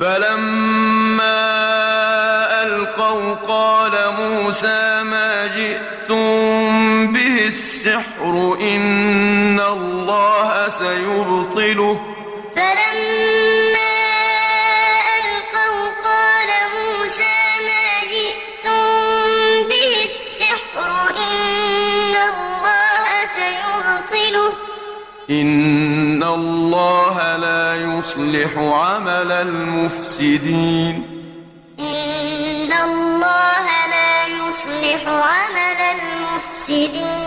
فَلَمَّا أَلْقَوْا قَالَ مُوسَىٰ مَا جِئْتُم بِهِ السِّحْرُ ۖ إِنَّ اللَّهَ سَيُبْطِلُهُ ۖ إِنَّ اللَّهَ لَا يُصْلِحُ عَمَلَ الْمُفْسِدِينَ فَلَمَّا أَلْقَوْا قَالَ مُوسَىٰ مَا جِئْتُم بِهِ السِّحْرُ ۖ إِنَّ اللَّهَ سَيُبْطِلُهُ ۖ إِنَّ اللَّهَ لَا يُصْلِحُ عَمَلَ الْمُفْسِدِينَ.